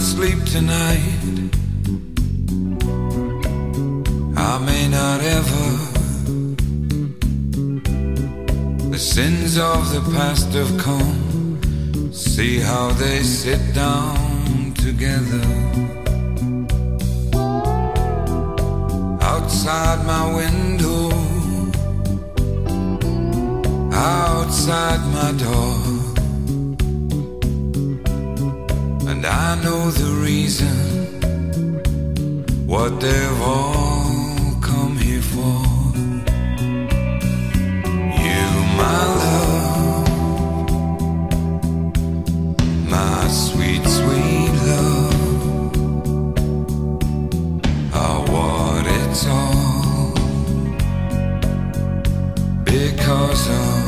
sleep tonight. I may not ever. The sins of the past have come. See how they sit down together. Outside my window, outside my door. I know the reason what they've all come here for. You, my love, my sweet, sweet love, are what it's all because of.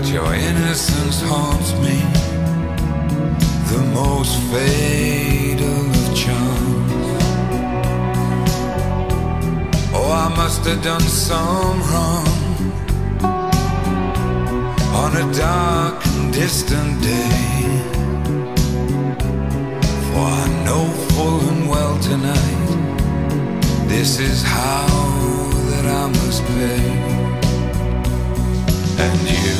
But your innocence haunts me. The most fatal of charms. Oh, I must have done some wrong on a dark and distant day. For I know full and well tonight, this is how that I must pay. And you,